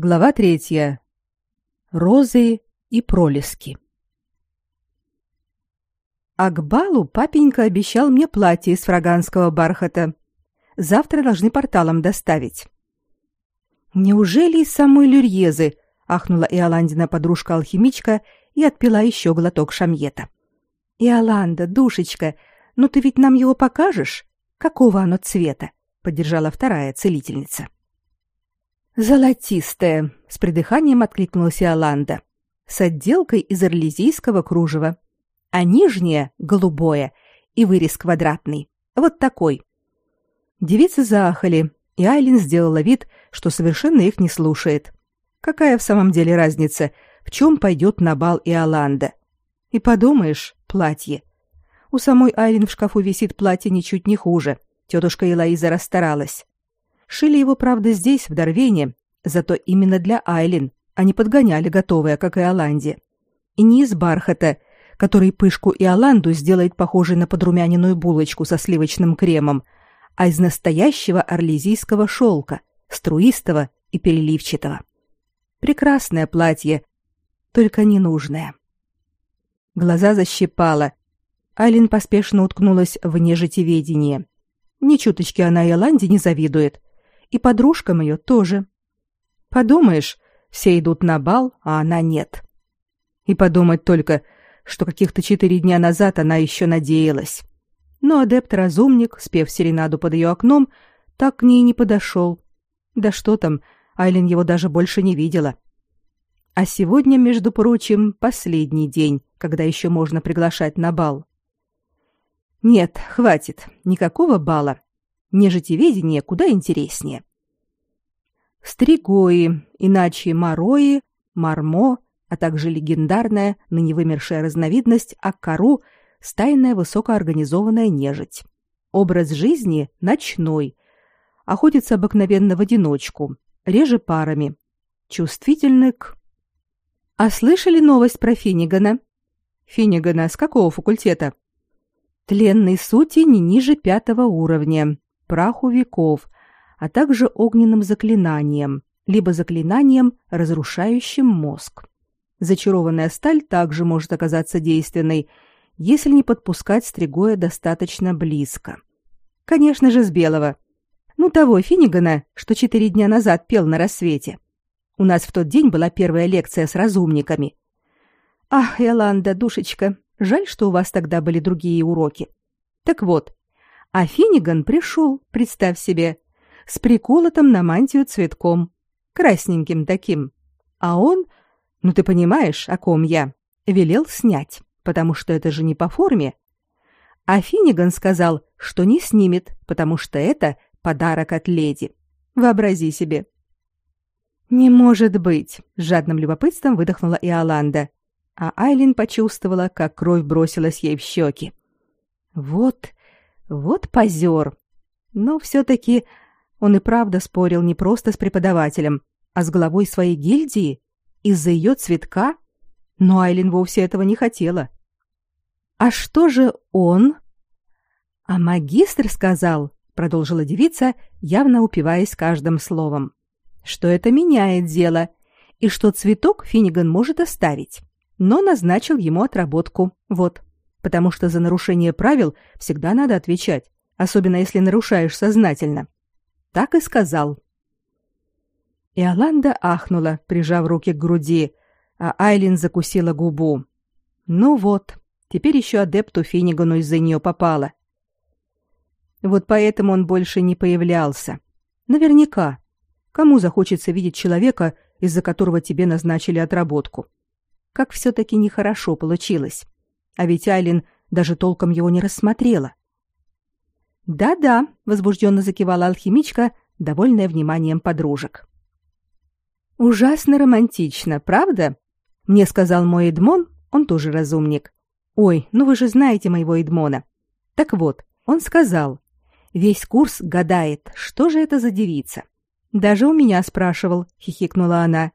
Глава третья. Розы и пролески. А к балу папенька обещал мне платье из фраганского бархата. Завтра должны порталом доставить. Неужели из самой Люрьезы? ахнула Иоландина подружка-алхимичка и отпила еще глоток шамьета. Иоланда, душечка, ну ты ведь нам его покажешь? Какого оно цвета? поддержала вторая целительница. Золотистое, с придыханием откликнулась Иоланда. С отделкой из орлезийского кружева. А нижнее голубое и вырез квадратный. Вот такой. Девицы заахали, и Айлин сделала вид, что совершенно их не слушает. Какая в самом деле разница, в чем пойдет на бал Иоланда? И подумаешь, платье. У самой Айлин в шкафу висит платье ничуть не хуже. Тетушка Элоиза расстаралась. Шили его, правда, здесь, в Дарвене, зато именно для Айлин, а не подгоняли готовое, как и Оланде. И не из бархата, который пышку и Оланду сделает похожей на подрумяненную булочку со сливочным кремом, а из настоящего орлезийского шелка, струистого и переливчатого. Прекрасное платье, только ненужное. Глаза защипала. Айлин поспешно уткнулась в нежитеведение. Ни чуточки она Иоланде не завидует и подружкам ее тоже. Подумаешь, все идут на бал, а она нет. И подумать только, что каких-то четыре дня назад она еще надеялась. Но адепт-разумник, спев серенаду под ее окном, так к ней не подошел. Да что там, Айлин его даже больше не видела. А сегодня, между прочим, последний день, когда еще можно приглашать на бал. Нет, хватит, никакого бала. Нежитеведение куда интереснее. Стригои, иначе морои, мармо, а также легендарная, ныне вымершая разновидность аккару, стайная высокоорганизованная нежить. Образ жизни ночной. Охотится обыкновенно в одиночку, реже парами. Чувствительны к... А слышали новость про Финигана? Финигана с какого факультета? Тленной сути не ниже пятого уровня праху веков, а также огненным заклинанием, либо заклинанием, разрушающим мозг. Зачарованная сталь также может оказаться действенной, если не подпускать стригоя достаточно близко. Конечно же, с белого. Ну, того Финигана, что четыре дня назад пел на рассвете. У нас в тот день была первая лекция с разумниками. Ах, Иоланда, душечка, жаль, что у вас тогда были другие уроки. Так вот, а Финиган пришел, представь себе, с приколотом на мантию цветком, красненьким таким. А он, ну ты понимаешь, о ком я, велел снять, потому что это же не по форме. А Финиган сказал, что не снимет, потому что это подарок от леди. Вообрази себе. Не может быть, с жадным любопытством выдохнула Иоланда, а Айлин почувствовала, как кровь бросилась ей в щеки. Вот вот позер. Но все-таки он и правда спорил не просто с преподавателем, а с главой своей гильдии из-за ее цветка. Но Айлин вовсе этого не хотела. А что же он? А магистр сказал, продолжила девица, явно упиваясь каждым словом, что это меняет дело и что цветок Финиган может оставить, но назначил ему отработку. Вот потому что за нарушение правил всегда надо отвечать, особенно если нарушаешь сознательно. Так и сказал. Иоланда ахнула, прижав руки к груди, а Айлин закусила губу. Ну вот, теперь еще адепту Финигану из-за нее попало. Вот поэтому он больше не появлялся. Наверняка. Кому захочется видеть человека, из-за которого тебе назначили отработку? Как все-таки нехорошо получилось. А ведь Айлин даже толком его не рассмотрела. «Да-да», — возбужденно закивала алхимичка, довольная вниманием подружек. «Ужасно романтично, правда?» — мне сказал мой Эдмон, он тоже разумник. «Ой, ну вы же знаете моего Эдмона». Так вот, он сказал, весь курс гадает, что же это за девица. Даже у меня спрашивал, хихикнула она.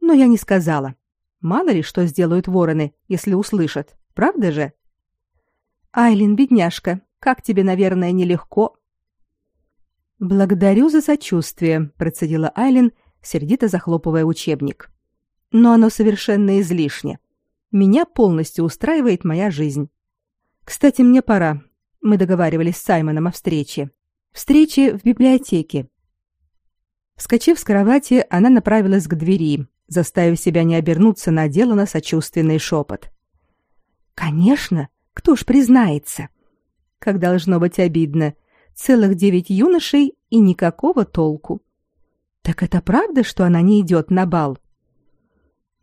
Но я не сказала. Мало ли что сделают вороны, если услышат. Правда же? Айлин, бедняжка, как тебе, наверное, нелегко. Благодарю за сочувствие, процедила Айлин, сердито захлопывая учебник. «Но оно совершенно излишне. Меня полностью устраивает моя жизнь. Кстати, мне пора. Мы договаривались с Саймоном о встрече. Встрече в библиотеке. Вскочив с кровати, она направилась к двери, заставив себя не обернуться на Делана сочувственный шепот. «Конечно! Кто ж признается?» Как должно быть обидно. Целых девять юношей и никакого толку. Так это правда, что она не идет на бал?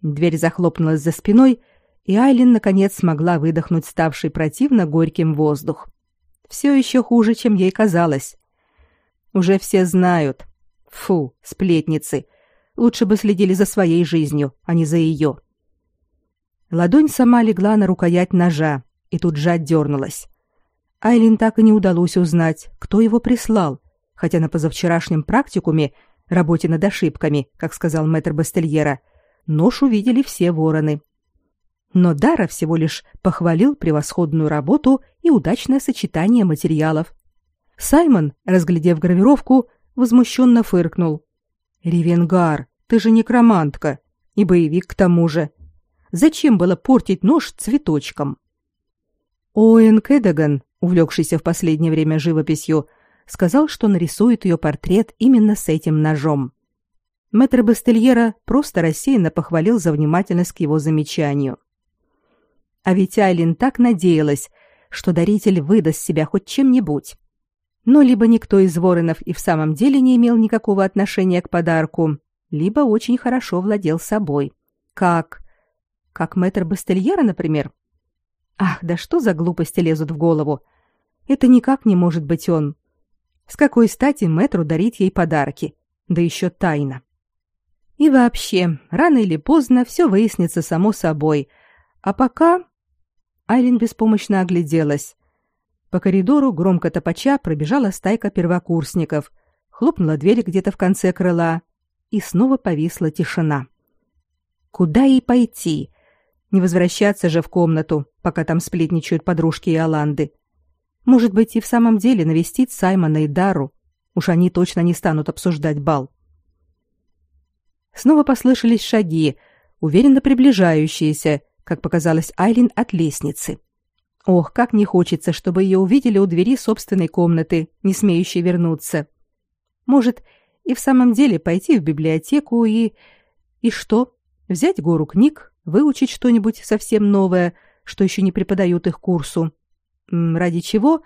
Дверь захлопнулась за спиной, и Айлин наконец смогла выдохнуть ставший противно горьким воздух. Все еще хуже, чем ей казалось. Уже все знают. Фу, сплетницы. Лучше бы следили за своей жизнью, а не за ее. Ладонь сама легла на рукоять ножа, и тут же отдернулась. Айлин так и не удалось узнать, кто его прислал, хотя на позавчерашнем практикуме, работе над ошибками, как сказал мэтр Бастельера, нож увидели все вороны. Но Дара всего лишь похвалил превосходную работу и удачное сочетание материалов. Саймон, разглядев гравировку, возмущенно фыркнул. «Ревенгар, ты же некромантка и боевик к тому же. Зачем было портить нож цветочком?» Оуэн Кэдаган, увлекшийся в последнее время живописью, сказал, что нарисует ее портрет именно с этим ножом. Мэтр Бастельера просто рассеянно похвалил за внимательность к его замечанию. А ведь Айлин так надеялась, что даритель выдаст себя хоть чем-нибудь. Но либо никто из воронов и в самом деле не имел никакого отношения к подарку, либо очень хорошо владел собой. Как? Как мэтр Бастельера, например? Ах, да что за глупости лезут в голову? Это никак не может быть он. С какой стати мэтру дарить ей подарки? Да еще тайно. И вообще, рано или поздно все выяснится само собой. А пока... Айлин беспомощно огляделась. По коридору, громко топача, пробежала стайка первокурсников. Хлопнула дверь где-то в конце крыла. И снова повисла тишина. Куда ей пойти? Не возвращаться же в комнату, пока там сплетничают подружки и Аланды. Может быть, и в самом деле навестить Саймона и Дару. Уж они точно не станут обсуждать бал. Снова послышались шаги, уверенно приближающиеся, как показалось Айлин от лестницы. Ох, как не хочется, чтобы ее увидели у двери собственной комнаты, не смеющей вернуться. Может, и в самом деле пойти в библиотеку и... И что? Взять гору книг, выучить что-нибудь совсем новое, что еще не преподают их курсу. Ради чего?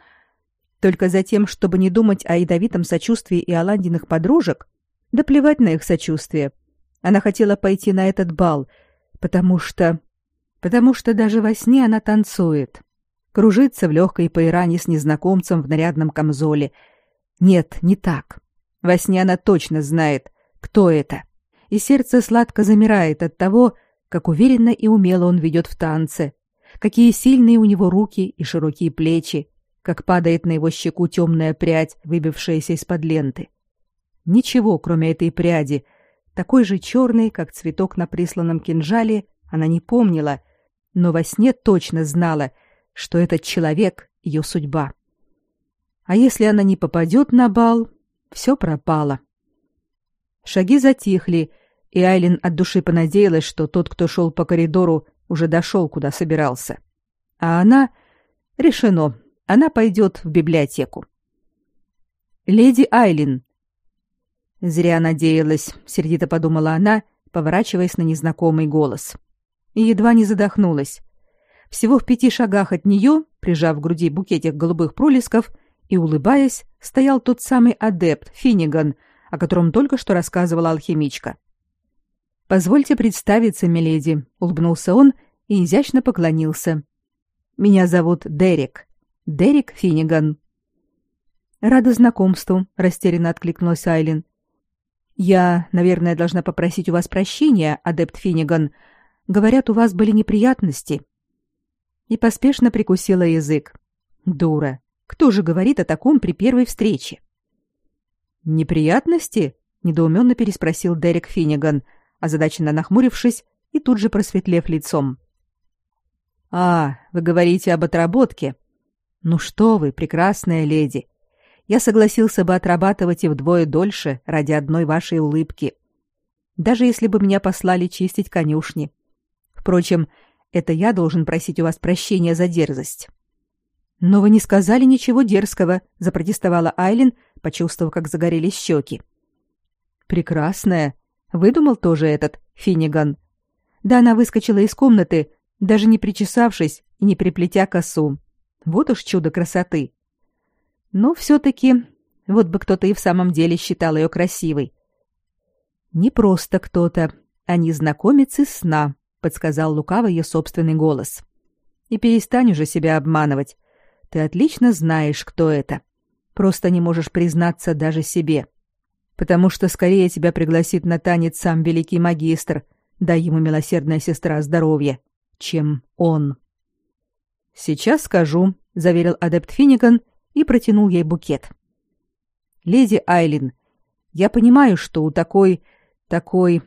Только за тем, чтобы не думать о ядовитом сочувствии и Аландиных подружек? Да плевать на их сочувствие. Она хотела пойти на этот бал, потому что... Потому что даже во сне она танцует кружится в легкой поиране с незнакомцем в нарядном камзоле. Нет, не так. Во сне она точно знает, кто это. И сердце сладко замирает от того, как уверенно и умело он ведет в танце, какие сильные у него руки и широкие плечи, как падает на его щеку темная прядь, выбившаяся из-под ленты. Ничего, кроме этой пряди, такой же черной, как цветок на присланном кинжале, она не помнила, но во сне точно знала, что этот человек — ее судьба. А если она не попадет на бал, все пропало. Шаги затихли, и Айлин от души понадеялась, что тот, кто шел по коридору, уже дошел, куда собирался. А она... Решено, она пойдет в библиотеку. «Леди Айлин!» Зря надеялась, сердито подумала она, поворачиваясь на незнакомый голос. И едва не задохнулась. Всего в пяти шагах от нее, прижав к груди букетик голубых пролесков и улыбаясь, стоял тот самый адепт Финиган, о котором только что рассказывала алхимичка. «Позвольте представиться, миледи», — улыбнулся он и изящно поклонился. «Меня зовут Дерек. Дерек Финиган». «Рада знакомству», — растерянно откликнулась Айлин. «Я, наверное, должна попросить у вас прощения, адепт Финиган. Говорят, у вас были неприятности» и поспешно прикусила язык. Дура. Кто же говорит о таком при первой встрече? Неприятности? недоуменно переспросил Дерек Финниган, озадаченно нахмурившись и тут же просветлев лицом. А, вы говорите об отработке. Ну что вы, прекрасная леди. Я согласился бы отрабатывать и вдвое дольше ради одной вашей улыбки. даже если бы меня послали чистить конюшни. Впрочем, это я должен просить у вас прощения за дерзость. Но вы не сказали ничего дерзкого, запротестовала Айлин, почувствовав, как загорелись щеки. Прекрасная. Выдумал тоже этот Финиган. Да она выскочила из комнаты, даже не причесавшись и не приплетя косу. Вот уж чудо красоты. Но все-таки, вот бы кто-то и в самом деле считал ее красивой. Не просто кто-то, а незнакомец из сна, подсказал лукаво ее собственный голос. И перестань уже себя обманывать. Ты отлично знаешь, кто это. Просто не можешь признаться даже себе. Потому что скорее тебя пригласит на танец сам великий магистр, дай ему милосердная сестра здоровья, чем он. Сейчас скажу, заверил адепт Финиган и протянул ей букет. Леди Айлин, я понимаю, что у такой такой...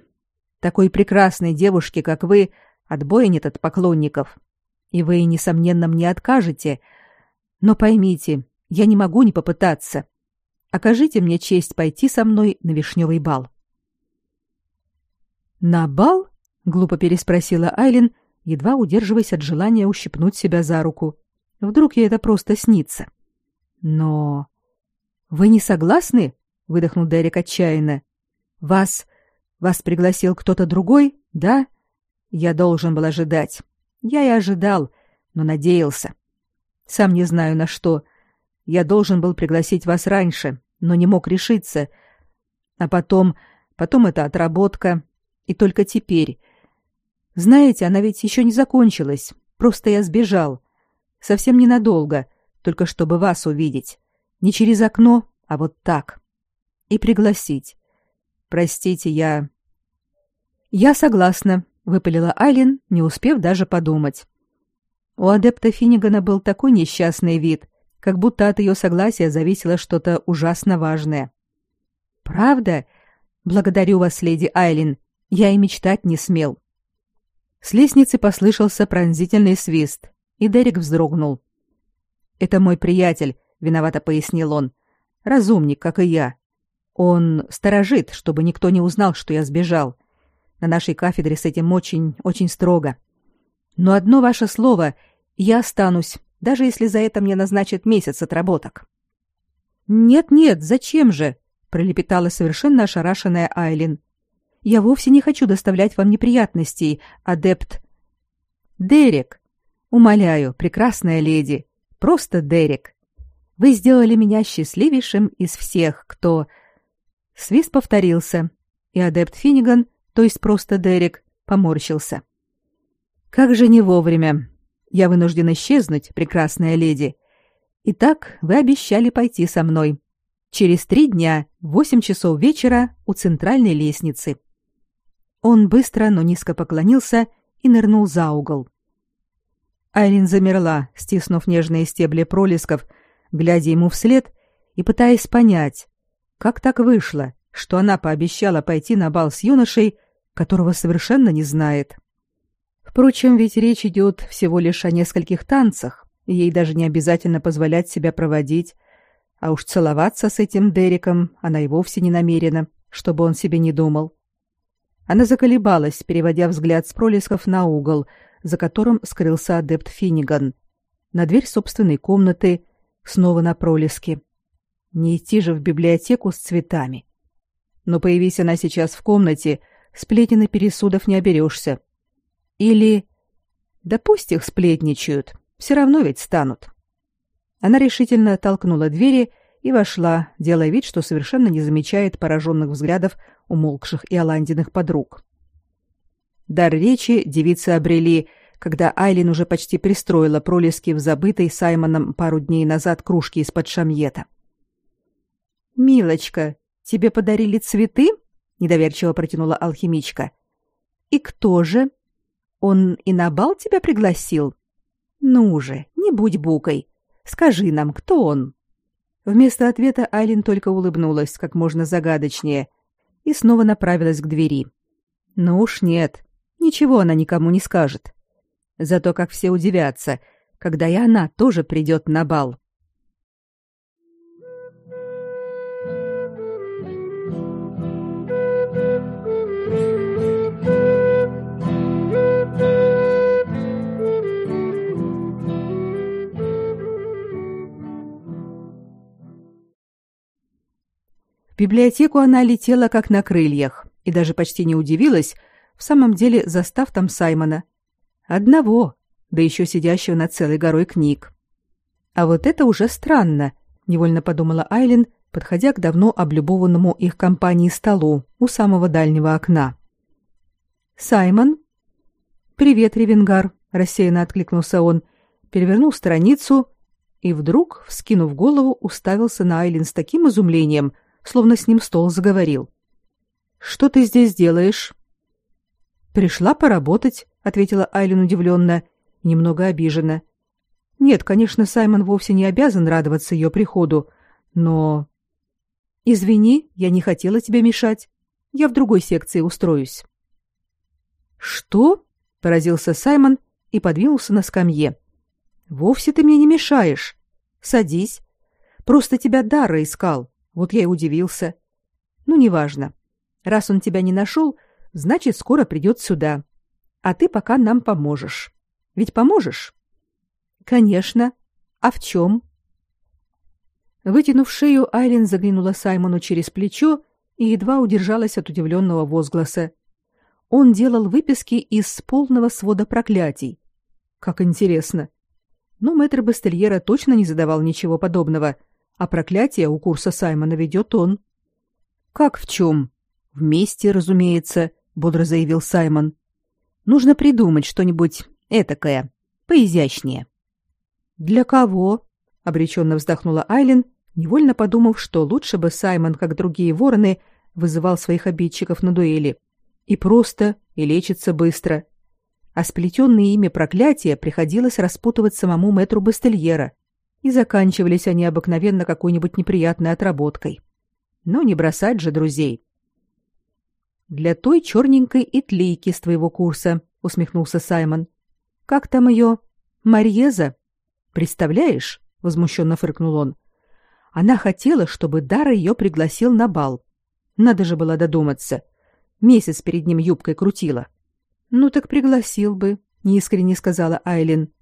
такой прекрасной девушки, как вы, отбоя нет от поклонников. И вы, несомненно, мне откажете. Но поймите, я не могу не попытаться. Окажите мне честь пойти со мной на вишневый бал. «На бал?» — глупо переспросила Айлин, едва удерживаясь от желания ущипнуть себя за руку. Вдруг ей это просто снится. «Но...» «Вы не согласны?» — выдохнул Дерек отчаянно. «Вас... Вас пригласил кто-то другой, да? Я должен был ожидать. Я и ожидал, но надеялся. Сам не знаю на что. Я должен был пригласить вас раньше, но не мог решиться. А потом, потом это отработка. И только теперь. Знаете, она ведь еще не закончилась. Просто я сбежал. Совсем ненадолго, только чтобы вас увидеть. Не через окно, а вот так. И пригласить. Простите, я «Я согласна», — выпалила Айлин, не успев даже подумать. У адепта Финнигана был такой несчастный вид, как будто от ее согласия зависело что-то ужасно важное. «Правда? Благодарю вас, леди Айлин. Я и мечтать не смел». С лестницы послышался пронзительный свист, и Дерек вздрогнул. «Это мой приятель», — виновато пояснил он. «Разумник, как и я. Он сторожит, чтобы никто не узнал, что я сбежал. На нашей кафедре с этим очень, очень строго. Но одно ваше слово, я останусь, даже если за это мне назначат месяц отработок. Нет-нет, зачем же? пролепетала совершенно ошарашенная Айлин. Я вовсе не хочу доставлять вам неприятностей, адепт. Дерек, умоляю, прекрасная леди, просто Дерек. Вы сделали меня счастливейшим из всех, кто Свист повторился, и адепт Финиган то есть просто Дерек, поморщился. Как же не вовремя. Я вынужден исчезнуть, прекрасная леди. Итак, вы обещали пойти со мной. Через три дня, в восемь часов вечера, у центральной лестницы. Он быстро, но низко поклонился и нырнул за угол. Айлин замерла, стиснув нежные стебли пролесков, глядя ему вслед и пытаясь понять, как так вышло, что она пообещала пойти на бал с юношей, которого совершенно не знает. Впрочем, ведь речь идет всего лишь о нескольких танцах, и ей даже не обязательно позволять себя проводить, а уж целоваться с этим Дериком она и вовсе не намерена, чтобы он себе не думал. Она заколебалась, переводя взгляд с пролесков на угол, за которым скрылся адепт Финиган, на дверь собственной комнаты, снова на пролески. Не идти же в библиотеку с цветами. Но появись она сейчас в комнате — сплетен и пересудов не оберешься. Или... Да пусть их сплетничают, все равно ведь станут. Она решительно толкнула двери и вошла, делая вид, что совершенно не замечает пораженных взглядов умолкших и Аландиных подруг. Дар речи девицы обрели, когда Айлин уже почти пристроила пролески в забытой Саймоном пару дней назад кружки из-под шамьета. «Милочка, тебе подарили цветы?» недоверчиво протянула алхимичка. И кто же? Он и на бал тебя пригласил? Ну же, не будь букой. Скажи нам, кто он? Вместо ответа Айлин только улыбнулась, как можно загадочнее, и снова направилась к двери. Ну уж нет, ничего она никому не скажет. Зато как все удивятся, когда и она тоже придет на бал. Библиотеку она летела как на крыльях и даже почти не удивилась, в самом деле застав там Саймона. Одного, да еще сидящего над целой горой книг. А вот это уже странно, невольно подумала Айлин, подходя к давно облюбованному их компанией столу у самого дальнего окна. «Саймон?» «Привет, Ревенгар», — рассеянно откликнулся он, перевернул страницу и вдруг, вскинув голову, уставился на Айлин с таким изумлением, словно с ним стол заговорил. «Что ты здесь делаешь?» «Пришла поработать», — ответила Айлин удивленно, немного обиженно. «Нет, конечно, Саймон вовсе не обязан радоваться ее приходу, но...» «Извини, я не хотела тебе мешать. Я в другой секции устроюсь». «Что?» — поразился Саймон и подвинулся на скамье. «Вовсе ты мне не мешаешь. Садись. Просто тебя Дара искал. Вот я и удивился. Ну, неважно. Раз он тебя не нашел, значит, скоро придет сюда. А ты пока нам поможешь. Ведь поможешь?» «Конечно. А в чем?» Вытянув шею, Айлин заглянула Саймону через плечо и едва удержалась от удивленного возгласа. Он делал выписки из полного свода проклятий. Как интересно. Но мэтр Бастельера точно не задавал ничего подобного, а проклятие у курса Саймона ведет он. «Как в чем?» «Вместе, разумеется», — бодро заявил Саймон. «Нужно придумать что-нибудь этакое, поизящнее». «Для кого?» — обреченно вздохнула Айлин, невольно подумав, что лучше бы Саймон, как другие вороны, вызывал своих обидчиков на дуэли. И просто, и лечится быстро. А сплетенные ими проклятия приходилось распутывать самому мэтру Бастельера, и заканчивались они обыкновенно какой-нибудь неприятной отработкой. Но не бросать же друзей. «Для той черненькой итлейки с твоего курса», — усмехнулся Саймон. «Как там ее? Марьеза? Представляешь?» — возмущенно фыркнул он. «Она хотела, чтобы Дара ее пригласил на бал. Надо же было додуматься. Месяц перед ним юбкой крутила. Ну так пригласил бы, неискренне сказала Айлин.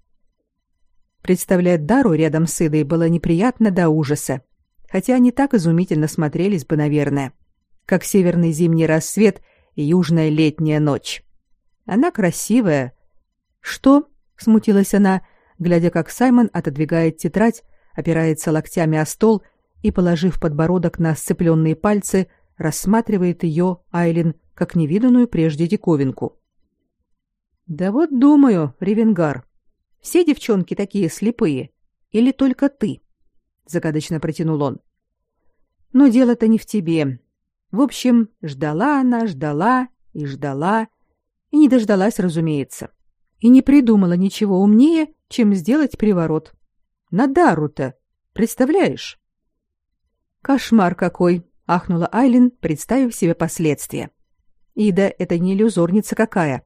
Представлять Дару рядом с Идой было неприятно до ужаса, хотя они так изумительно смотрелись бы, наверное, как северный зимний рассвет и южная летняя ночь. Она красивая. Что? смутилась она, глядя, как Саймон отодвигает тетрадь, опирается локтями о стол и, положив подбородок на сцепленные пальцы, рассматривает ее, Айлин, как невиданную прежде диковинку. Да вот думаю, Ревенгар, все девчонки такие слепые или только ты? загадочно протянул он. Но дело-то не в тебе. В общем, ждала она, ждала и ждала, и не дождалась, разумеется. И не придумала ничего умнее, чем сделать приворот. На дару-то, представляешь? Кошмар какой, ахнула Айлин, представив себе последствия. Ида — это не иллюзорница какая.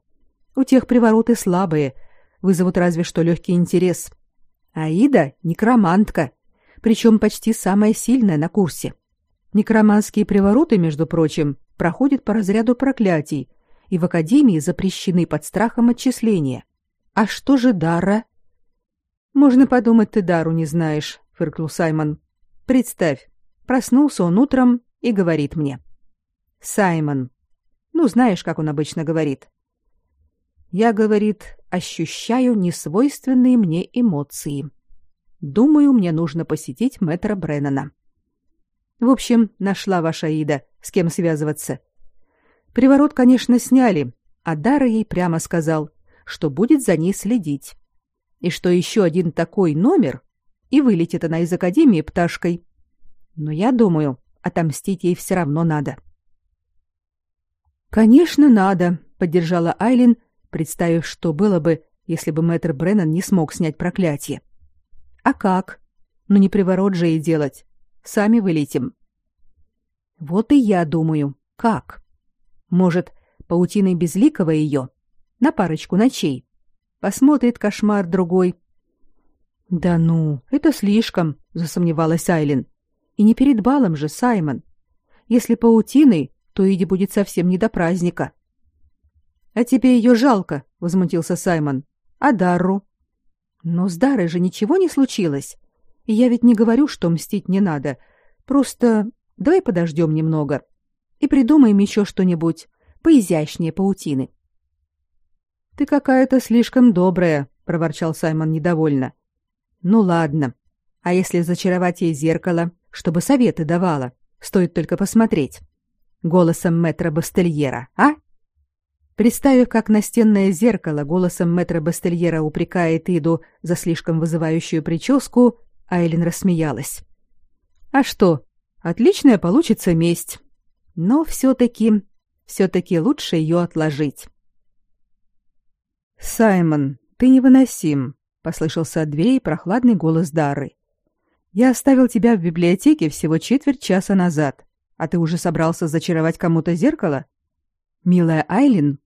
У тех привороты слабые, вызовут разве что легкий интерес. А Ида — некромантка, причем почти самая сильная на курсе. Некроманские привороты, между прочим, проходят по разряду проклятий и в Академии запрещены под страхом отчисления. А что же Дара? Можно подумать, ты Дару не знаешь, фыркнул Саймон. Представь, проснулся он утром и говорит мне. Саймон, ну, знаешь, как он обычно говорит. Я, говорит, ощущаю несвойственные мне эмоции. Думаю, мне нужно посетить мэтра Бреннана. В общем, нашла ваша Ида, с кем связываться. Приворот, конечно, сняли, а Дара ей прямо сказал, что будет за ней следить. И что еще один такой номер, и вылетит она из академии пташкой. Но я думаю, отомстить ей все равно надо. Конечно, надо, поддержала Айлин, представив, что было бы, если бы мэтр Бреннан не смог снять проклятие. А как? Ну не приворот же и делать. Сами вылетим. Вот и я думаю, как? Может, паутиной безликого ее на парочку ночей. Посмотрит кошмар другой. Да ну, это слишком, засомневалась Айлин. И не перед балом же, Саймон. Если паутиной, то Иде будет совсем не до праздника. А тебе ее жалко, возмутился Саймон. А Дарру? Но с Дарой же ничего не случилось. И я ведь не говорю, что мстить не надо. Просто Давай подождем немного и придумаем еще что-нибудь поизящнее паутины. Ты какая-то слишком добрая, проворчал Саймон недовольно. Ну ладно. А если зачаровать ей зеркало, чтобы советы давала? Стоит только посмотреть. Голосом метра Бастельера, а? Представив, как настенное зеркало голосом метра Бастельера упрекает Иду за слишком вызывающую прическу, Айлин рассмеялась. А что? Отличная получится месть. Но все таки все таки лучше ее отложить. Саймон, ты невыносим, послышался от дверей прохладный голос Дары. Я оставил тебя в библиотеке всего четверть часа назад, а ты уже собрался зачаровать кому-то зеркало? Милая Айлин.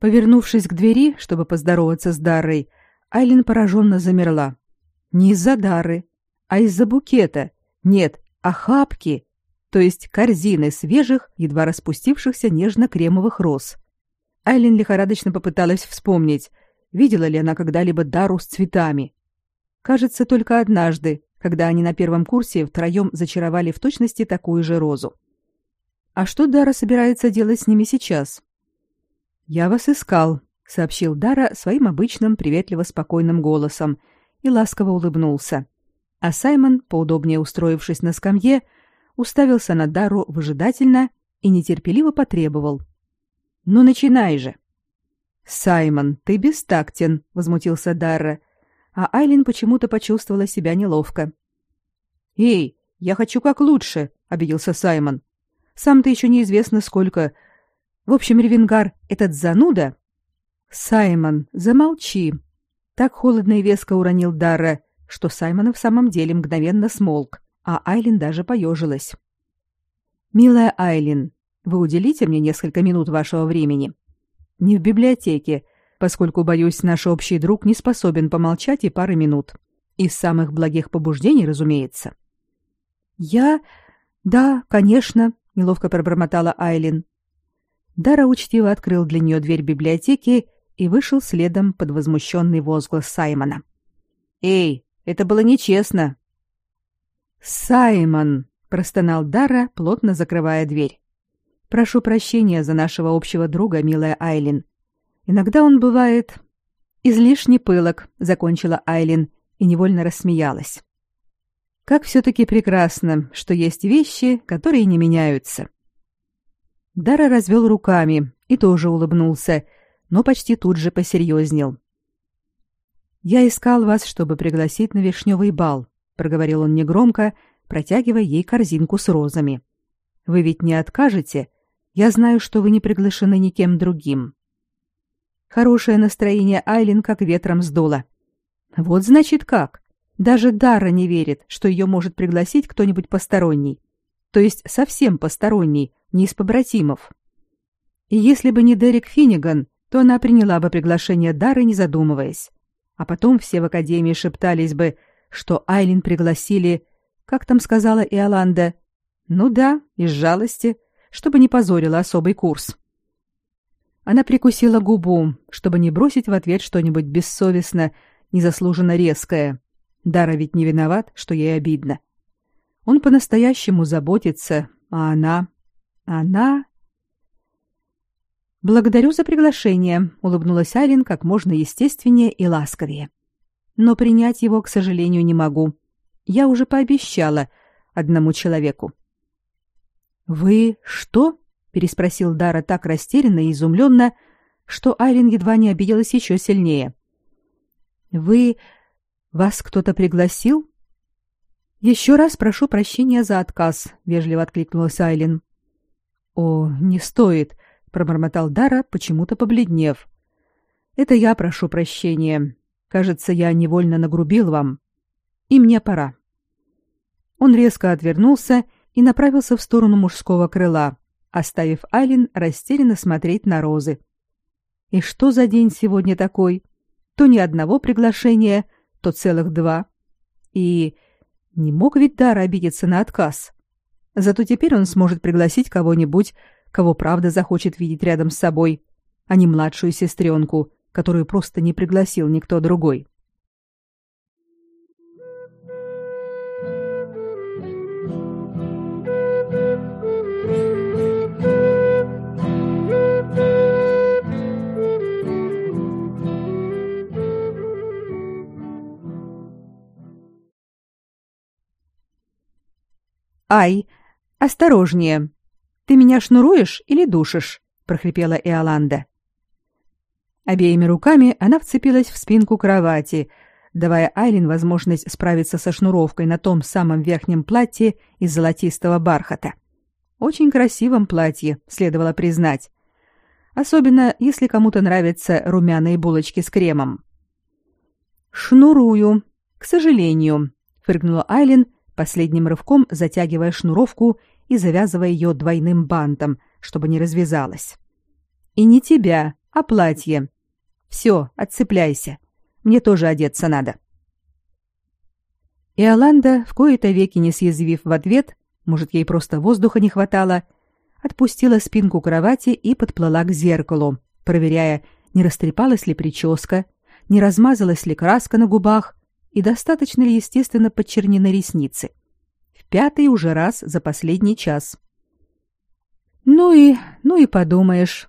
Повернувшись к двери, чтобы поздороваться с Дарой, Айлин пораженно замерла. Не из-за Дары, а из-за букета. Нет, охапки, то есть корзины свежих, едва распустившихся нежно-кремовых роз. Айлин лихорадочно попыталась вспомнить, видела ли она когда-либо Дару с цветами. Кажется, только однажды, когда они на первом курсе втроем зачаровали в точности такую же розу. А что Дара собирается делать с ними сейчас? Я вас искал, сообщил Дара своим обычным приветливо спокойным голосом и ласково улыбнулся. А Саймон, поудобнее устроившись на скамье, уставился на Дару выжидательно и нетерпеливо потребовал: "Ну начинай же". "Саймон, ты бестактен", возмутился Дара а Айлин почему-то почувствовала себя неловко. «Эй, я хочу как лучше», — обиделся Саймон. «Сам ты еще неизвестно сколько. В общем, Ревенгар, этот зануда...» «Саймон, замолчи!» Так холодно и веско уронил Дарра, что Саймон в самом деле мгновенно смолк, а Айлин даже поежилась. «Милая Айлин, вы уделите мне несколько минут вашего времени. Не в библиотеке, поскольку, боюсь, наш общий друг не способен помолчать и пары минут. Из самых благих побуждений, разумеется. Я... Да, конечно, неловко пробормотала Айлин. Дара учтиво открыл для нее дверь библиотеки и вышел следом под возмущенный возглас Саймона. «Эй, это было нечестно!» «Саймон!» — простонал Дара, плотно закрывая дверь. «Прошу прощения за нашего общего друга, милая Айлин. Иногда он бывает излишне пылок, закончила Айлин и невольно рассмеялась. Как все таки прекрасно, что есть вещи, которые не меняются. Дара развел руками и тоже улыбнулся, но почти тут же посерьезнел. Я искал вас, чтобы пригласить на вишневый бал, проговорил он негромко, протягивая ей корзинку с розами. Вы ведь не откажете? Я знаю, что вы не приглашены никем другим. Хорошее настроение Айлин как ветром сдуло. Вот значит как. Даже Дара не верит, что ее может пригласить кто-нибудь посторонний. То есть совсем посторонний, не из побратимов. И если бы не Дерек Финниган, то она приняла бы приглашение Дары, не задумываясь. А потом все в академии шептались бы, что Айлин пригласили, как там сказала Иоланда, ну да, из жалости, чтобы не позорила особый курс. Она прикусила губу, чтобы не бросить в ответ что-нибудь бессовестно, незаслуженно резкое. Дара ведь не виноват, что ей обидно. Он по-настоящему заботится, а она... Она... «Благодарю за приглашение», — улыбнулась Айлин как можно естественнее и ласковее. «Но принять его, к сожалению, не могу. Я уже пообещала одному человеку». «Вы что?» переспросил Дара так растерянно и изумленно, что Айлин едва не обиделась еще сильнее. Вы вас кто-то пригласил? Еще раз прошу прощения за отказ, вежливо откликнулась Айлин. О, не стоит, пробормотал Дара, почему-то побледнев. Это я прошу прощения. Кажется, я невольно нагрубил вам. И мне пора. Он резко отвернулся и направился в сторону мужского крыла, оставив Айлин растерянно смотреть на розы. И что за день сегодня такой? То ни одного приглашения, то целых два. И не мог ведь Дар обидеться на отказ. Зато теперь он сможет пригласить кого-нибудь, кого правда захочет видеть рядом с собой, а не младшую сестренку, которую просто не пригласил никто другой. Ай, осторожнее. Ты меня шнуруешь или душишь? прохрипела Иоланда. Обеими руками она вцепилась в спинку кровати, давая Айлин возможность справиться со шнуровкой на том самом верхнем платье из золотистого бархата. Очень красивом платье, следовало признать. Особенно, если кому-то нравятся румяные булочки с кремом. «Шнурую, к сожалению», — фыркнула Айлин, последним рывком затягивая шнуровку и завязывая ее двойным бантом, чтобы не развязалась. «И не тебя, а платье. Все, отцепляйся. Мне тоже одеться надо». Иоланда, в кои-то веки не съязвив в ответ, может, ей просто воздуха не хватало, отпустила спинку кровати и подплыла к зеркалу, проверяя, не растрепалась ли прическа, не размазалась ли краска на губах и достаточно ли естественно подчернены ресницы. В пятый уже раз за последний час. Ну и, ну и подумаешь.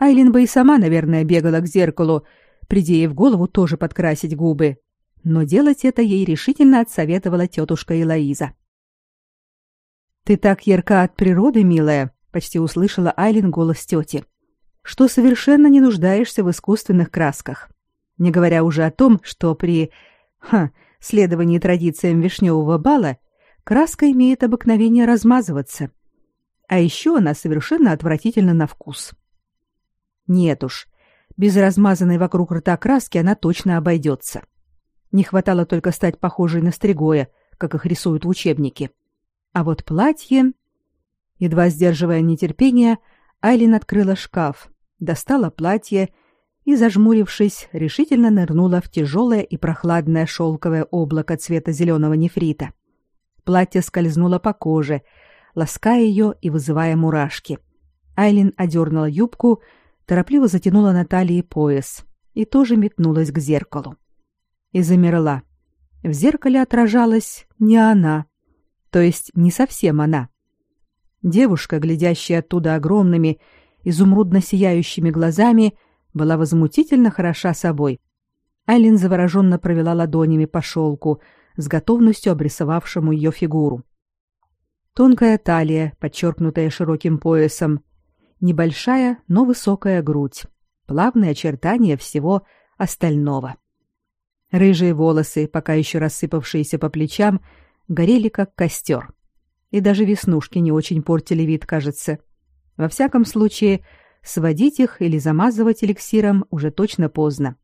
Айлин бы и сама, наверное, бегала к зеркалу, приди ей в голову тоже подкрасить губы. Но делать это ей решительно отсоветовала тетушка Элоиза. «Ты так ярка от природы, милая», — почти услышала Айлин голос тети, «что совершенно не нуждаешься в искусственных красках. Не говоря уже о том, что при... Ха, следовании традициям вишневого бала краска имеет обыкновение размазываться. А еще она совершенно отвратительна на вкус. Нет уж, без размазанной вокруг рта краски она точно обойдется. Не хватало только стать похожей на стригоя, как их рисуют в учебнике. А вот платье... Едва сдерживая нетерпение, Айлин открыла шкаф, достала платье и, зажмурившись, решительно нырнула в тяжелое и прохладное шелковое облако цвета зеленого нефрита. Платье скользнуло по коже, лаская ее и вызывая мурашки. Айлин одернула юбку, торопливо затянула на талии пояс и тоже метнулась к зеркалу. И замерла. В зеркале отражалась не она, то есть не совсем она. Девушка, глядящая оттуда огромными, изумрудно сияющими глазами, была возмутительно хороша собой. Айлин завороженно провела ладонями по шелку, с готовностью обрисовавшему ее фигуру. Тонкая талия, подчеркнутая широким поясом, небольшая, но высокая грудь, плавные очертания всего остального. Рыжие волосы, пока еще рассыпавшиеся по плечам, горели как костер. И даже веснушки не очень портили вид, кажется. Во всяком случае, сводить их или замазывать эликсиром уже точно поздно.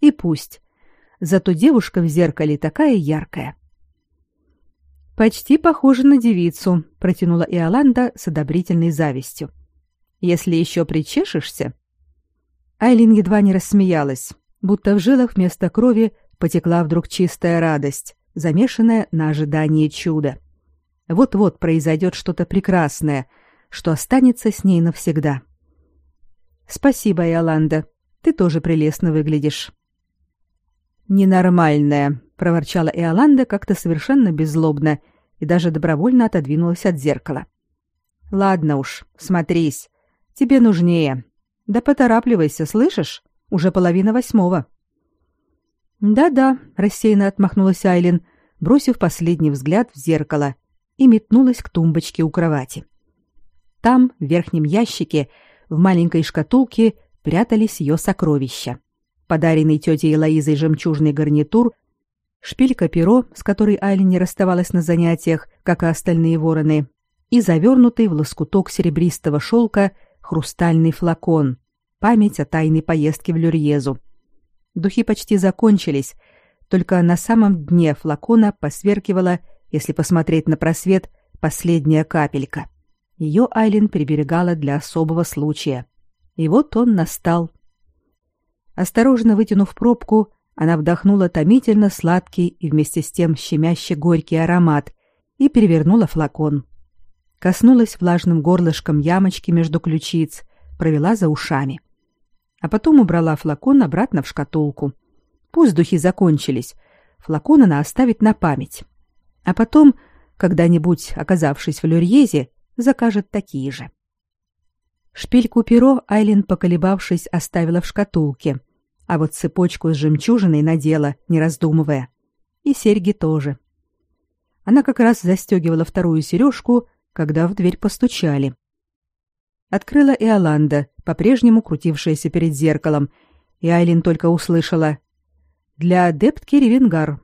И пусть. Зато девушка в зеркале такая яркая. Почти похожа на девицу, протянула Иоланда с одобрительной завистью. Если еще причешешься. Айлин едва не рассмеялась, будто в жилах вместо крови потекла вдруг чистая радость замешанная на ожидании чуда. Вот-вот произойдет что-то прекрасное, что останется с ней навсегда. Спасибо, Иоланда. Ты тоже прелестно выглядишь. Ненормальная, проворчала Иоланда как-то совершенно беззлобно и даже добровольно отодвинулась от зеркала. Ладно уж, смотрись. Тебе нужнее. Да поторапливайся, слышишь? Уже половина восьмого. Да-да, рассеянно отмахнулась Айлин, бросив последний взгляд в зеркало и метнулась к тумбочке у кровати. Там, в верхнем ящике, в маленькой шкатулке прятались ее сокровища. Подаренный тетей Элоизой жемчужный гарнитур, шпилька-перо, с которой Айлин не расставалась на занятиях, как и остальные вороны, и завернутый в лоскуток серебристого шелка хрустальный флакон, память о тайной поездке в Люрьезу. Духи почти закончились, только на самом дне флакона посверкивала, если посмотреть на просвет, последняя капелька. Ее Айлин приберегала для особого случая. И вот он настал. Осторожно вытянув пробку, она вдохнула томительно сладкий и вместе с тем щемяще горький аромат и перевернула флакон. Коснулась влажным горлышком ямочки между ключиц, провела за ушами а потом убрала флакон обратно в шкатулку. Пусть духи закончились, флакон она оставит на память. А потом, когда-нибудь, оказавшись в Люрьезе, закажет такие же. Шпильку перо Айлин, поколебавшись, оставила в шкатулке, а вот цепочку с жемчужиной надела, не раздумывая. И серьги тоже. Она как раз застегивала вторую сережку, когда в дверь постучали. Открыла Иоланда, по-прежнему крутившаяся перед зеркалом, и Айлин только услышала «Для адептки Ревенгар».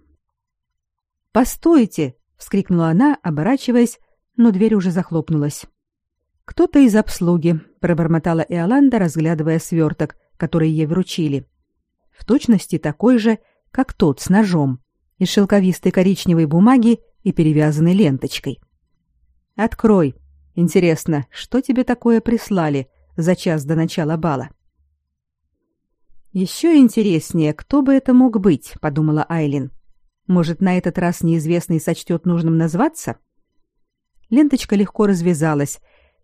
«Постойте!» — вскрикнула она, оборачиваясь, но дверь уже захлопнулась. «Кто-то из обслуги», — пробормотала Иоланда, разглядывая сверток, который ей вручили. В точности такой же, как тот с ножом, из шелковистой коричневой бумаги и перевязанной ленточкой. «Открой. Интересно, что тебе такое прислали за час до начала бала?» «Еще интереснее, кто бы это мог быть», — подумала Айлин. «Может, на этот раз неизвестный сочтет нужным назваться?» Ленточка легко развязалась,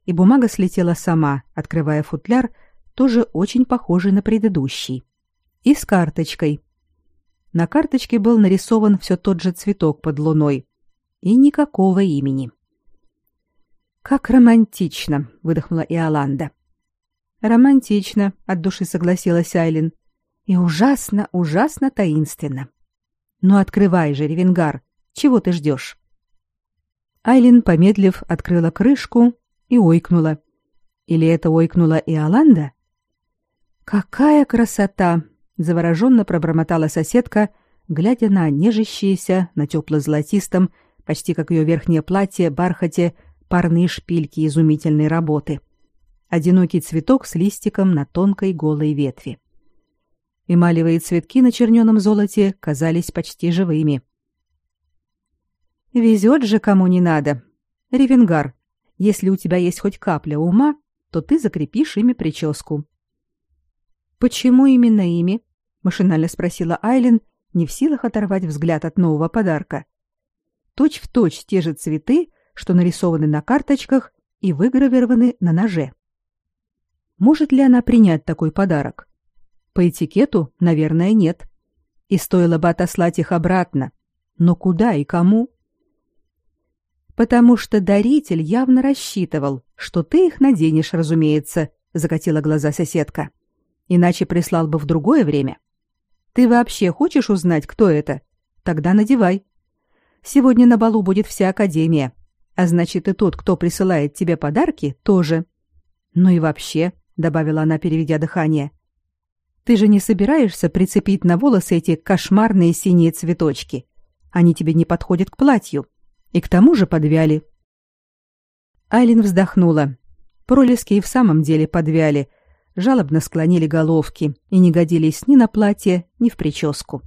и бумага слетела сама, открывая футляр, тоже очень похожий на предыдущий. И с карточкой. На карточке был нарисован все тот же цветок под луной. И никакого имени. «Как романтично!» — выдохнула Иоланда. «Романтично», — от души согласилась Айлин. «И ужасно, ужасно таинственно. Ну, открывай же, Ревенгар. Чего ты ждешь?» Айлин, помедлив, открыла крышку и ойкнула. Или это ойкнула Иоланда? «Какая красота!» завороженно пробормотала соседка, глядя на нежащиеся на тепло-золотистом, почти как ее верхнее платье, бархате, парные шпильки изумительной работы. Одинокий цветок с листиком на тонкой голой ветви. Эмалевые цветки на черненом золоте казались почти живыми. «Везет же кому не надо. Ревенгар, если у тебя есть хоть капля ума, то ты закрепишь ими прическу». «Почему именно ими?» машинально спросила Айлин, не в силах оторвать взгляд от нового подарка. Точь в точь те же цветы, что нарисованы на карточках и выгравированы на ноже. Может ли она принять такой подарок? По этикету, наверное, нет. И стоило бы отослать их обратно. Но куда и кому? Потому что даритель явно рассчитывал, что ты их наденешь, разумеется, закатила глаза соседка. Иначе прислал бы в другое время. — ты вообще хочешь узнать, кто это? Тогда надевай. Сегодня на балу будет вся академия, а значит и тот, кто присылает тебе подарки, тоже. Ну и вообще, добавила она, переведя дыхание. Ты же не собираешься прицепить на волосы эти кошмарные синие цветочки? Они тебе не подходят к платью, и к тому же подвяли. Айлин вздохнула. Пролески и в самом деле подвяли, жалобно склонили головки и не годились ни на платье, ни в прическу.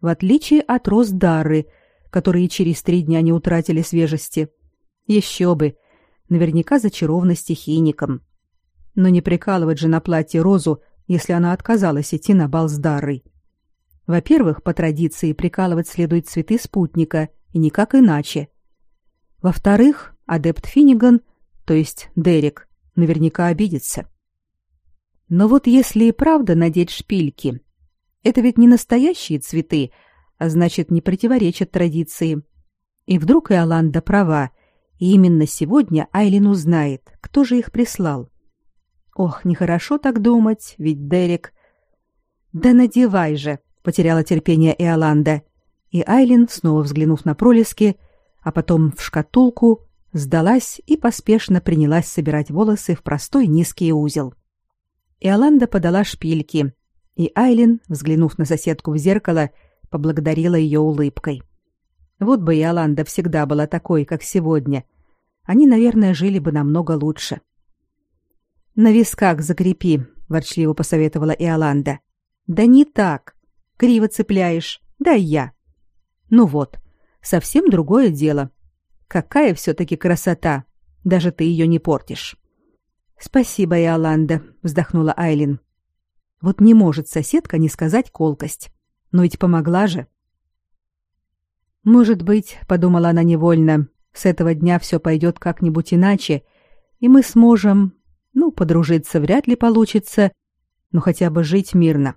В отличие от роз Дары, которые через три дня не утратили свежести. Еще бы, наверняка зачарована стихийником. Но не прикалывать же на платье розу, если она отказалась идти на бал с Дарой. Во-первых, по традиции прикалывать следует цветы спутника, и никак иначе. Во-вторых, адепт Финиган, то есть Дерек, наверняка обидится. Но вот если и правда надеть шпильки, это ведь не настоящие цветы, а значит, не противоречат традиции. И вдруг Иоланда права, и именно сегодня Айлин узнает, кто же их прислал. Ох, нехорошо так думать, ведь Дерек... Да надевай же, потеряла терпение Иоланда. И Айлин, снова взглянув на пролески, а потом в шкатулку, сдалась и поспешно принялась собирать волосы в простой низкий узел. Иоланда подала шпильки, и Айлин, взглянув на соседку в зеркало, поблагодарила ее улыбкой. Вот бы Иоланда всегда была такой, как сегодня. Они, наверное, жили бы намного лучше. «На висках закрепи», — ворчливо посоветовала Иоланда. «Да не так. Криво цепляешь. Дай я». «Ну вот, совсем другое дело. Какая все-таки красота. Даже ты ее не портишь». Спасибо, Иоланда, вздохнула Айлин. Вот не может соседка не сказать колкость. Но ведь помогла же. Может быть, подумала она невольно, с этого дня все пойдет как-нибудь иначе, и мы сможем, ну, подружиться вряд ли получится, но хотя бы жить мирно.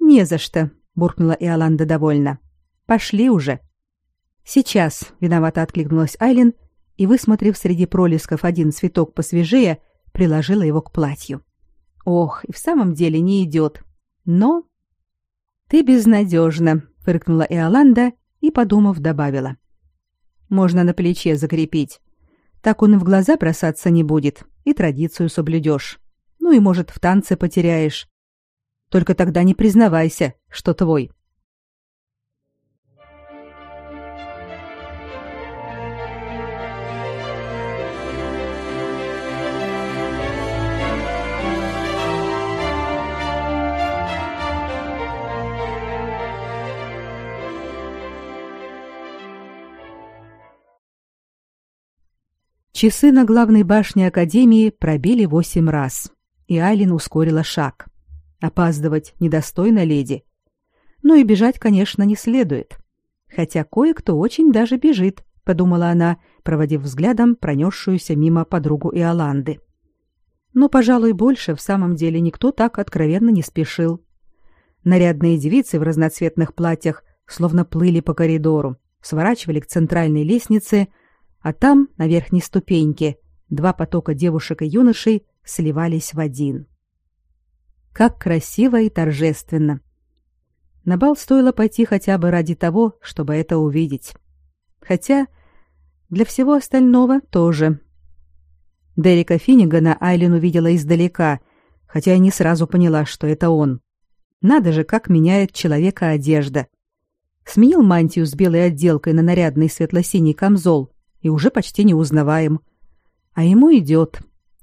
Не за что, буркнула Иоланда довольно. Пошли уже. Сейчас, виновато откликнулась Айлин и, высмотрев среди пролесков один цветок посвежее, приложила его к платью. Ох, и в самом деле не идет. Но... Ты безнадежна, фыркнула Иоланда и, подумав, добавила. Можно на плече закрепить. Так он и в глаза бросаться не будет, и традицию соблюдешь. Ну и, может, в танце потеряешь. Только тогда не признавайся, что твой. Часы на главной башне Академии пробили восемь раз, и Айлин ускорила шаг. Опаздывать недостойно леди. Ну и бежать, конечно, не следует. Хотя кое-кто очень даже бежит, подумала она, проводив взглядом пронесшуюся мимо подругу Иоланды. Но, пожалуй, больше в самом деле никто так откровенно не спешил. Нарядные девицы в разноцветных платьях словно плыли по коридору, сворачивали к центральной лестнице — а там, на верхней ступеньке, два потока девушек и юношей сливались в один. Как красиво и торжественно. На бал стоило пойти хотя бы ради того, чтобы это увидеть. Хотя для всего остального тоже. Дерека Финнигана Айлин увидела издалека, хотя и не сразу поняла, что это он. Надо же, как меняет человека одежда. Сменил мантию с белой отделкой на нарядный светло-синий камзол и уже почти не узнаваем. А ему идет.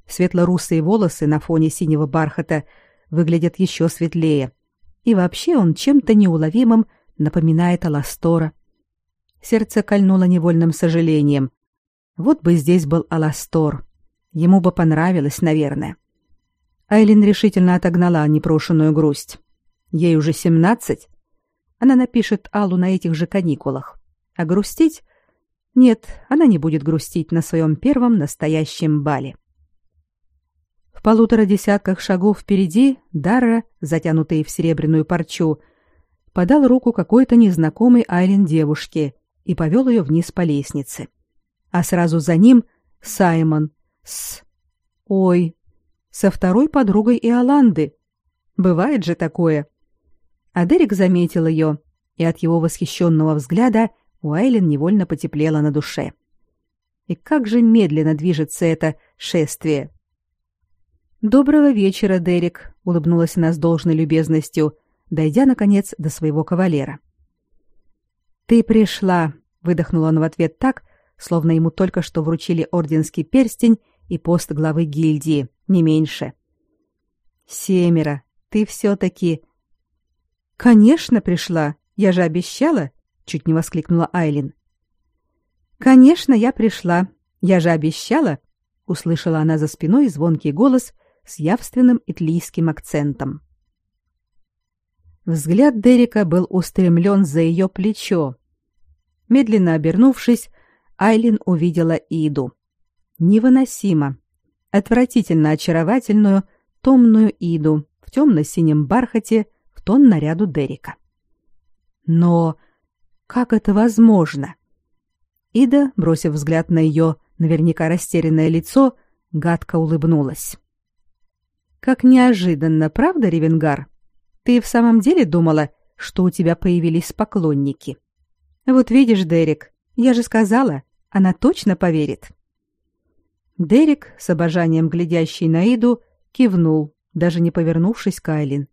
Светло-русые волосы на фоне синего бархата выглядят еще светлее. И вообще он чем-то неуловимым напоминает Аластора. Сердце кольнуло невольным сожалением. Вот бы здесь был Аластор. Ему бы понравилось, наверное. Айлин решительно отогнала непрошенную грусть. Ей уже семнадцать. Она напишет Аллу на этих же каникулах. А грустить нет, она не будет грустить на своем первом настоящем бале. В полутора десятках шагов впереди Дара, затянутый в серебряную парчу, подал руку какой-то незнакомой Айлен девушке и повел ее вниз по лестнице. А сразу за ним Саймон с... Ой, со второй подругой Иоланды. Бывает же такое. А Дерек заметил ее, и от его восхищенного взгляда – у Айлин невольно потеплело на душе. И как же медленно движется это шествие. Доброго вечера, Дерек, улыбнулась она с должной любезностью, дойдя наконец до своего кавалера. Ты пришла, выдохнул он в ответ так, словно ему только что вручили орденский перстень и пост главы гильдии, не меньше. Семеро, ты все таки Конечно, пришла. Я же обещала, чуть не воскликнула Айлин. Конечно, я пришла. Я же обещала, услышала она за спиной звонкий голос с явственным итлийским акцентом. Взгляд Дерека был устремлен за ее плечо. Медленно обернувшись, Айлин увидела Иду. Невыносимо, отвратительно очаровательную, томную Иду в темно-синем бархате в тон наряду Дерека. Но как это возможно? Ида, бросив взгляд на ее наверняка растерянное лицо, гадко улыбнулась. Как неожиданно, правда, Ревенгар? Ты в самом деле думала, что у тебя появились поклонники? Вот видишь, Дерек, я же сказала, она точно поверит. Дерек, с обожанием глядящий на Иду, кивнул, даже не повернувшись к Айлин.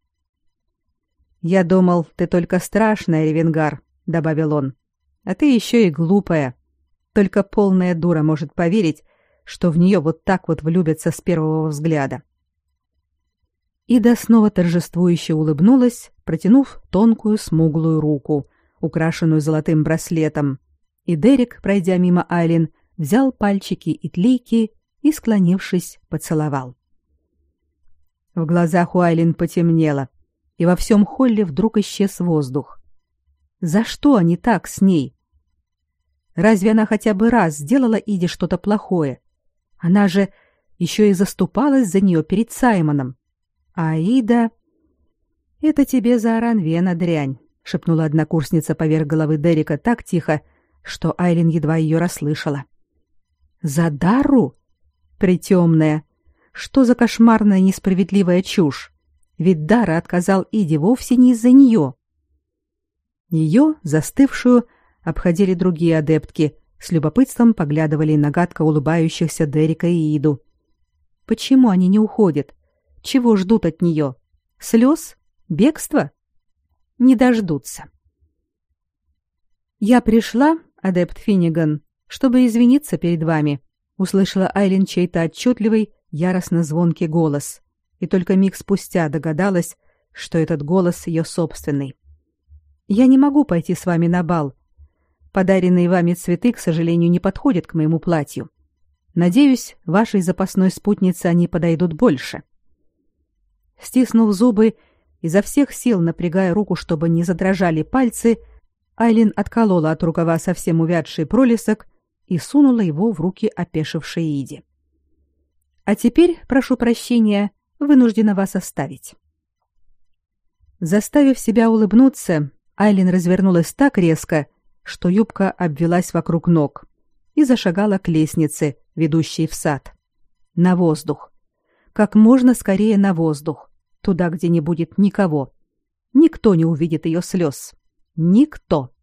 Я думал, ты только страшная, Ревенгар, добавил он. А ты еще и глупая. Только полная дура может поверить, что в нее вот так вот влюбятся с первого взгляда. Ида снова торжествующе улыбнулась, протянув тонкую смуглую руку, украшенную золотым браслетом. И Дерек, пройдя мимо Айлин, взял пальчики и тлейки и, склонившись, поцеловал. В глазах у Айлин потемнело, и во всем холле вдруг исчез воздух. За что они так с ней? Разве она хотя бы раз сделала Иде что-то плохое? Она же еще и заступалась за нее перед Саймоном. А Ида... «Это тебе за Аранвена, дрянь», — шепнула однокурсница поверх головы Дерека так тихо, что Айлин едва ее расслышала. «За Дару? Притемная! Что за кошмарная несправедливая чушь? Ведь Дара отказал Иде вовсе не из-за нее. Ее, застывшую, обходили другие адептки, с любопытством поглядывали на гадко улыбающихся Дерека и Иду. Почему они не уходят? Чего ждут от нее? Слез? Бегства? Не дождутся. «Я пришла, адепт Финниган, чтобы извиниться перед вами», услышала Айлин чей-то отчетливый, яростно звонкий голос, и только миг спустя догадалась, что этот голос ее собственный. «Я не могу пойти с вами на бал. Подаренные вами цветы, к сожалению, не подходят к моему платью. Надеюсь, вашей запасной спутнице они подойдут больше». Стиснув зубы, изо всех сил напрягая руку, чтобы не задрожали пальцы, Айлин отколола от рукава совсем увядший пролесок и сунула его в руки опешившей Иди. «А теперь, прошу прощения, вынуждена вас оставить». Заставив себя улыбнуться, Айлин развернулась так резко, что юбка обвелась вокруг ног и зашагала к лестнице, ведущей в сад. На воздух. Как можно скорее на воздух. Туда, где не будет никого. Никто не увидит ее слез. Никто.